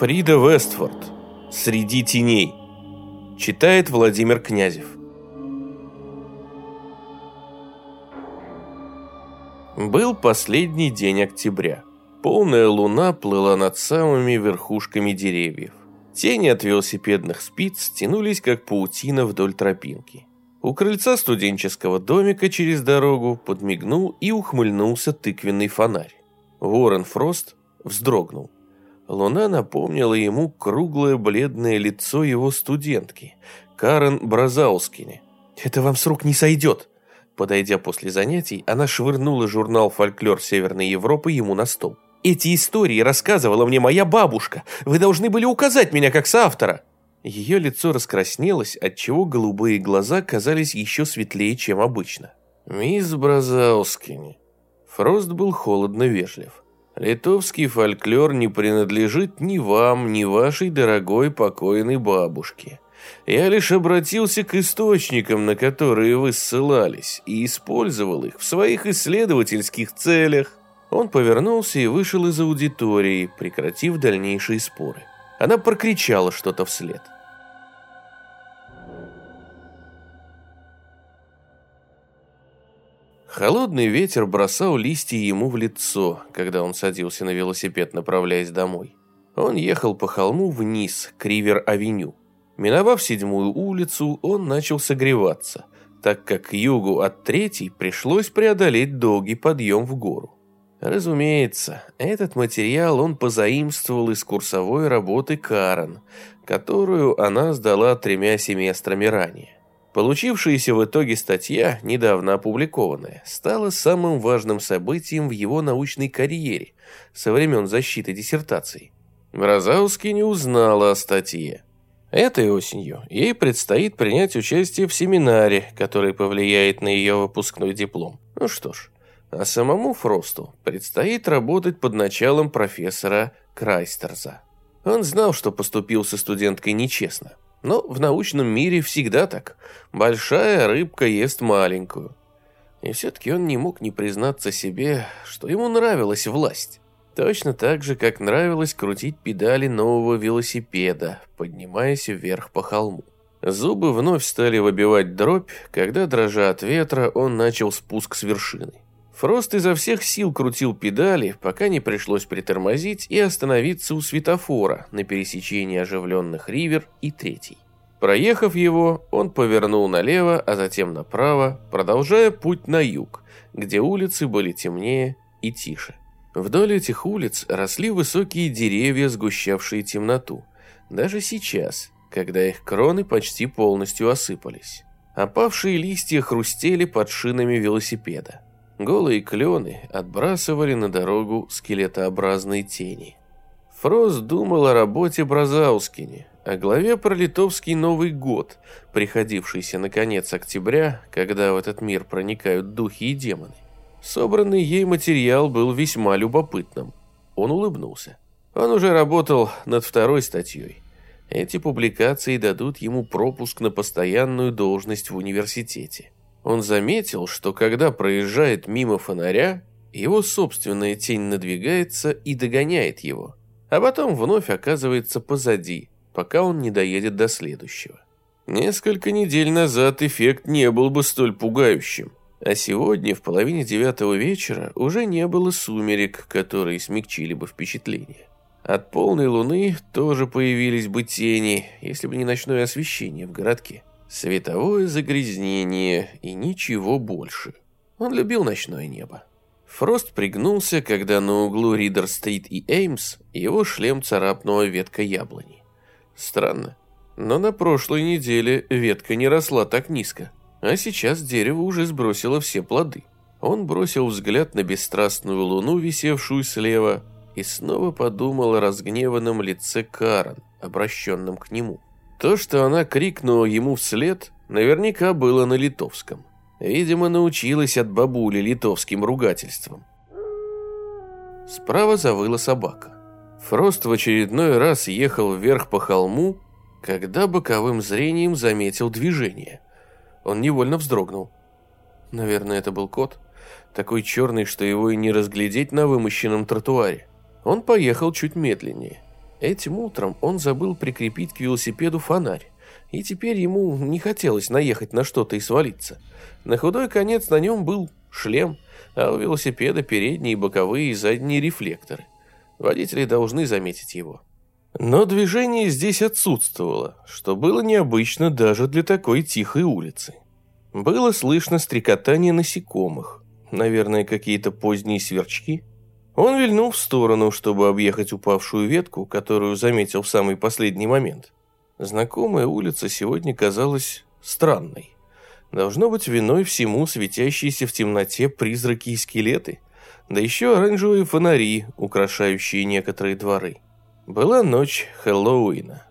Фрида Вестфорд. Среди теней. Читает Владимир Князев. Был последний день октября. Полная луна плыла над самыми верхушками деревьев. Тени от велосипедных спиц тянулись, как паутина вдоль тропинки. У крыльца студенческого домика через дорогу подмигнул и ухмыльнулся тыквенный фонарь. Уоррен Фрост вздрогнул. Луна напомнила ему круглое бледное лицо его студентки, Карен Бразаускини. «Это вам с рук не сойдет!» Подойдя после занятий, она швырнула журнал «Фольклор Северной Европы» ему на стол. «Эти истории рассказывала мне моя бабушка. Вы должны были указать меня как соавтора!» Ее лицо раскраснелось, отчего голубые глаза казались еще светлее, чем обычно. «Мисс Бразаускини». Фрост был холодно вежлив. Литовский фольклор не принадлежит ни вам, ни вашей дорогой покойной бабушке. Я лишь обратился к источникам, на которые вы ссылались, и использовал их в своих исследовательских целях. Он повернулся и вышел из аудитории, прекратив дальнейшие споры. Она прокричала что-то вслед. Холодный ветер бросал листья ему в лицо, когда он садился на велосипед, направляясь домой. Он ехал по холму вниз, к Ривер-авеню. Миновав седьмую улицу, он начал согреваться, так как к югу от третьей пришлось преодолеть долгий подъем в гору. Разумеется, этот материал он позаимствовал из курсовой работы Карен, которую она сдала тремя семестрами ранее. Получившаяся в итоге статья, недавно опубликованная, стала самым важным событием в его научной карьере со времен защиты диссертации. Бразауский не узнала о статье. Этой осенью ей предстоит принять участие в семинаре, который повлияет на ее выпускной диплом. Ну что ж, а самому Фросту предстоит работать под началом профессора Крайстерза. Он знал, что поступил со студенткой нечестно. Но в научном мире всегда так. Большая рыбка ест маленькую. И все-таки он не мог не признаться себе, что ему нравилась власть. Точно так же, как нравилось крутить педали нового велосипеда, поднимаясь вверх по холму. Зубы вновь стали выбивать дробь, когда, дрожа от ветра, он начал спуск с вершины. Фрост изо всех сил крутил педали, пока не пришлось притормозить и остановиться у светофора на пересечении оживленных Ривер и Третий. Проехав его, он повернул налево, а затем направо, продолжая путь на юг, где улицы были темнее и тише. Вдоль этих улиц росли высокие деревья, сгущавшие темноту. Даже сейчас, когда их кроны почти полностью осыпались. Опавшие листья хрустели под шинами велосипеда. Голые клены отбрасывали на дорогу скелетообразные тени. Фрост думал о работе Бразаускине, о главе про литовский Новый год, приходившийся на конец октября, когда в этот мир проникают духи и демоны. Собранный ей материал был весьма любопытным. Он улыбнулся. Он уже работал над второй статьей. Эти публикации дадут ему пропуск на постоянную должность в университете. Он заметил, что когда проезжает мимо фонаря, его собственная тень надвигается и догоняет его, а потом вновь оказывается позади, пока он не доедет до следующего. Несколько недель назад эффект не был бы столь пугающим, а сегодня в половине девятого вечера уже не было сумерек, которые смягчили бы впечатление. От полной луны тоже появились бы тени, если бы не ночное освещение в городке. Световое загрязнение и ничего больше. Он любил ночное небо. Фрост пригнулся, когда на углу Ридер-стрит и Эймс его шлем царапнула ветка яблони. Странно, но на прошлой неделе ветка не росла так низко, а сейчас дерево уже сбросило все плоды. Он бросил взгляд на бесстрастную луну, висевшую слева, и снова подумал о разгневанном лице Карен, обращенном к нему. То, что она крикнула ему вслед, наверняка было на литовском. Видимо, научилась от бабули литовским ругательствам. Справа завыла собака. Фрост в очередной раз ехал вверх по холму, когда боковым зрением заметил движение. Он невольно вздрогнул. Наверное, это был кот. Такой черный, что его и не разглядеть на вымощенном тротуаре. Он поехал чуть медленнее. Этим утром он забыл прикрепить к велосипеду фонарь, и теперь ему не хотелось наехать на что-то и свалиться. На худой конец на нем был шлем, а у велосипеда передние, боковые и задние рефлекторы. Водители должны заметить его. Но движение здесь отсутствовало, что было необычно даже для такой тихой улицы. Было слышно стрекотание насекомых, наверное, какие-то поздние сверчки. Он вильнул в сторону, чтобы объехать упавшую ветку, которую заметил в самый последний момент. Знакомая улица сегодня казалась странной. Должно быть виной всему светящиеся в темноте призраки и скелеты, да еще оранжевые фонари, украшающие некоторые дворы. Была ночь Хэллоуина.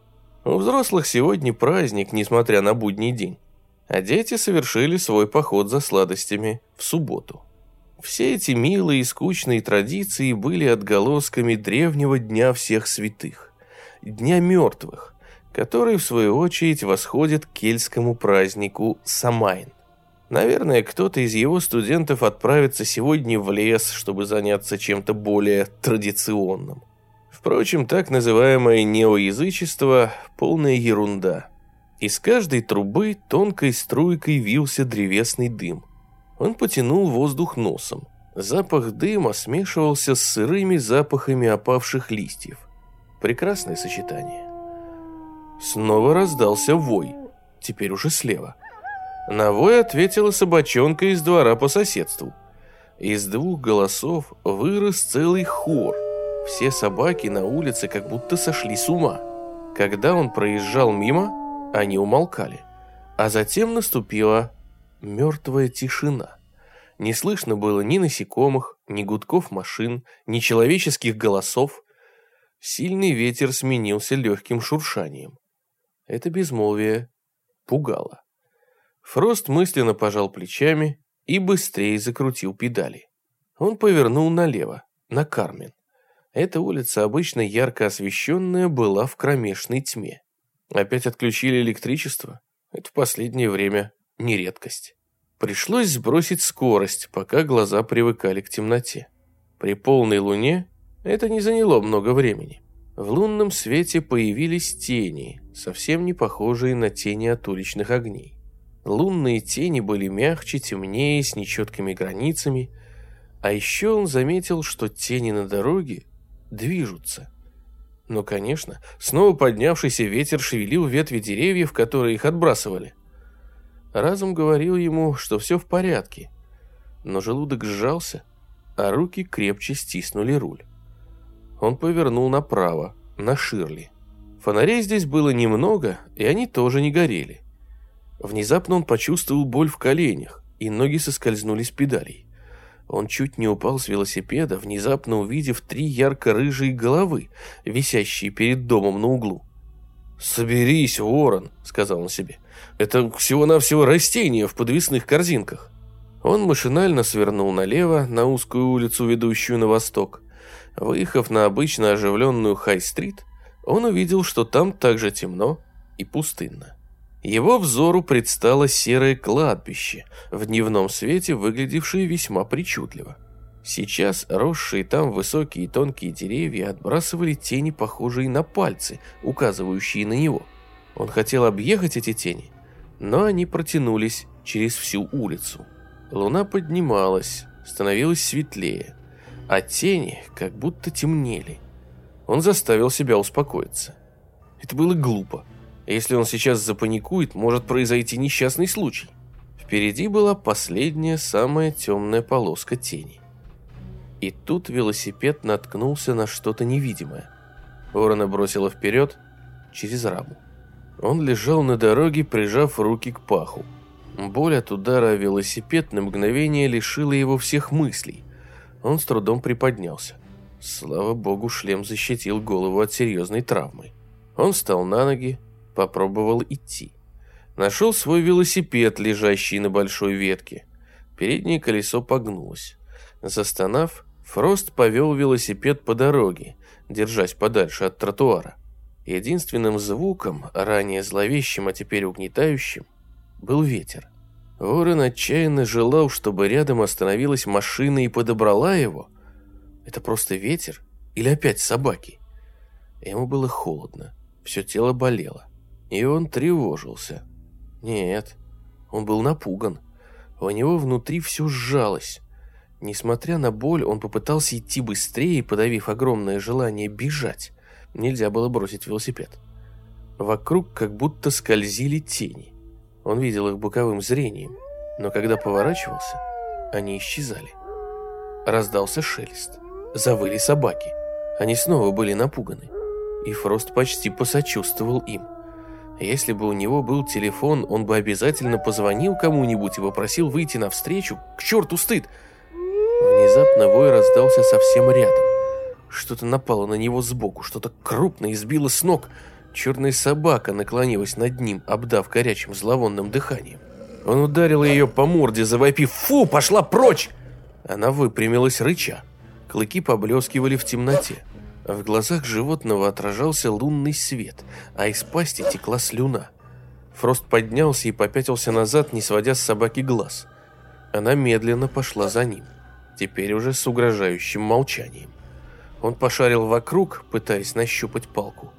У взрослых сегодня праздник, несмотря на будний день а дети совершили свой поход за сладостями в субботу. Все эти милые и скучные традиции были отголосками древнего Дня всех святых, Дня мертвых, который, в свою очередь, восходит к кельтскому празднику Самайн. Наверное, кто-то из его студентов отправится сегодня в лес, чтобы заняться чем-то более традиционным. Впрочем, так называемое неоязычество – полная ерунда – из каждой трубы тонкой струйкой вился древесный дым. Он потянул воздух носом. Запах дыма смешивался с сырыми запахами опавших листьев. Прекрасное сочетание. Снова раздался вой, теперь уже слева. На вой ответила собачонка из двора по соседству. Из двух голосов вырос целый хор. Все собаки на улице как будто сошли с ума. Когда он проезжал мимо, они умолкали. А затем наступила мертвая тишина. Не слышно было ни насекомых, ни гудков машин, ни человеческих голосов. Сильный ветер сменился легким шуршанием. Это безмолвие пугало. Фрост мысленно пожал плечами и быстрее закрутил педали. Он повернул налево, на Кармен. Эта улица, обычно ярко освещенная, была в кромешной тьме. Опять отключили электричество? Это в последнее время не редкость. Пришлось сбросить скорость, пока глаза привыкали к темноте. При полной луне это не заняло много времени. В лунном свете появились тени, совсем не похожие на тени от уличных огней. Лунные тени были мягче, темнее, с нечеткими границами. А еще он заметил, что тени на дороге движутся – но, конечно, снова поднявшийся ветер шевелил ветви деревьев, которые их отбрасывали. Разум говорил ему, что все в порядке, но желудок сжался, а руки крепче стиснули руль. Он повернул направо, на Ширли. Фонарей здесь было немного, и они тоже не горели. Внезапно он почувствовал боль в коленях, и ноги соскользнули с педалей. Он чуть не упал с велосипеда, внезапно увидев три ярко-рыжие головы, висящие перед домом на углу. «Соберись, ворон», — сказал он себе. «Это всего-навсего растения в подвесных корзинках». Он машинально свернул налево, на узкую улицу, ведущую на восток. Выехав на обычно оживленную Хай-стрит, он увидел, что там также темно и пустынно. Его взору предстало серое кладбище, в дневном свете выглядевшее весьма причудливо. Сейчас росшие там высокие и тонкие деревья отбрасывали тени, похожие на пальцы, указывающие на него. Он хотел объехать эти тени, но они протянулись через всю улицу. Луна поднималась, становилась светлее, а тени как будто темнели. Он заставил себя успокоиться. Это было глупо. Если он сейчас запаникует, может произойти несчастный случай. Впереди была последняя, самая темная полоска тени. И тут велосипед наткнулся на что-то невидимое. Ворона бросила вперед через раму. Он лежал на дороге, прижав руки к паху. Боль от удара о велосипед на мгновение лишила его всех мыслей. Он с трудом приподнялся. Слава богу, шлем защитил голову от серьезной травмы. Он встал на ноги, Попробовал идти. Нашел свой велосипед, лежащий на большой ветке. Переднее колесо погнулось. Застонав, Фрост повел велосипед по дороге, держась подальше от тротуара. Единственным звуком, ранее зловещим, а теперь угнетающим, был ветер. Ворон отчаянно желал, чтобы рядом остановилась машина и подобрала его. Это просто ветер или опять собаки? Ему было холодно, все тело болело, и он тревожился. Нет, он был напуган. У него внутри все сжалось. Несмотря на боль, он попытался идти быстрее, подавив огромное желание бежать. Нельзя было бросить велосипед. Вокруг как будто скользили тени. Он видел их боковым зрением, но когда поворачивался, они исчезали. Раздался шелест. Завыли собаки. Они снова были напуганы. И Фрост почти посочувствовал им. Если бы у него был телефон, он бы обязательно позвонил кому-нибудь и попросил выйти навстречу. К черту стыд! Внезапно вой раздался совсем рядом. Что-то напало на него сбоку, что-то крупное избило с ног. Черная собака наклонилась над ним, обдав горячим зловонным дыханием. Он ударил ее по морде, завопив «Фу, пошла прочь!» Она выпрямилась рыча. Клыки поблескивали в темноте. В глазах животного отражался лунный свет, а из пасти текла слюна. Фрост поднялся и попятился назад, не сводя с собаки глаз. Она медленно пошла за ним, теперь уже с угрожающим молчанием. Он пошарил вокруг, пытаясь нащупать палку,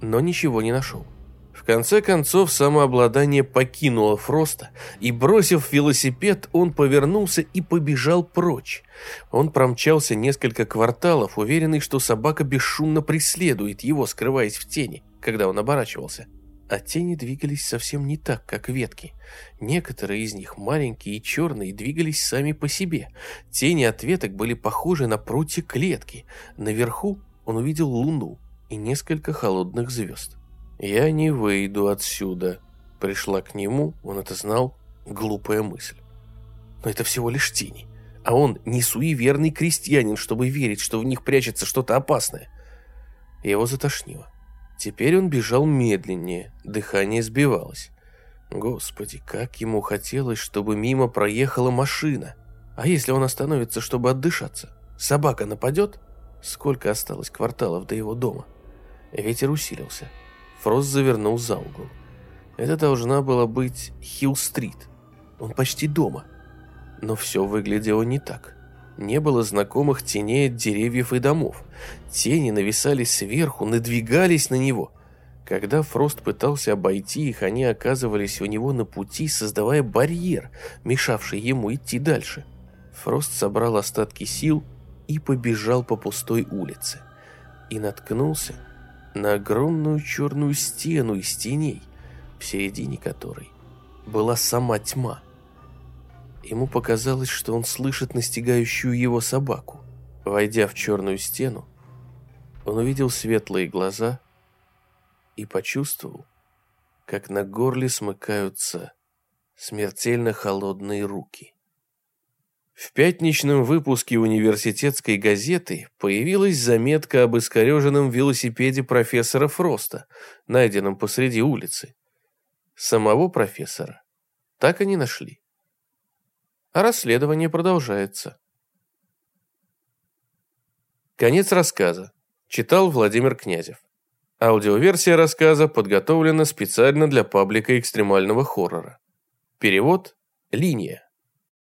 но ничего не нашел. В конце концов, самообладание покинуло Фроста, и, бросив велосипед, он повернулся и побежал прочь. Он промчался несколько кварталов, уверенный, что собака бесшумно преследует его, скрываясь в тени, когда он оборачивался. А тени двигались совсем не так, как ветки. Некоторые из них, маленькие и черные, двигались сами по себе. Тени от веток были похожи на прутья клетки. Наверху он увидел луну и несколько холодных звезд. «Я не выйду отсюда», — пришла к нему, он это знал, глупая мысль. Но это всего лишь тени, а он не суеверный крестьянин, чтобы верить, что в них прячется что-то опасное. Его затошнило. Теперь он бежал медленнее, дыхание сбивалось. Господи, как ему хотелось, чтобы мимо проехала машина. А если он остановится, чтобы отдышаться? Собака нападет? Сколько осталось кварталов до его дома? Ветер усилился. Фрост завернул за угол. Это должна была быть Хилл-стрит. Он почти дома. Но все выглядело не так. Не было знакомых теней от деревьев и домов. Тени нависали сверху, надвигались на него. Когда Фрост пытался обойти их, они оказывались у него на пути, создавая барьер, мешавший ему идти дальше. Фрост собрал остатки сил и побежал по пустой улице. И наткнулся на огромную черную стену из теней, в середине которой была сама тьма. Ему показалось, что он слышит настигающую его собаку. Войдя в черную стену, он увидел светлые глаза и почувствовал, как на горле смыкаются смертельно холодные руки. В пятничном выпуске университетской газеты появилась заметка об искореженном велосипеде профессора Фроста, найденном посреди улицы. Самого профессора так и не нашли. А расследование продолжается. Конец рассказа. Читал Владимир Князев. Аудиоверсия рассказа подготовлена специально для паблика экстремального хоррора. Перевод – линия.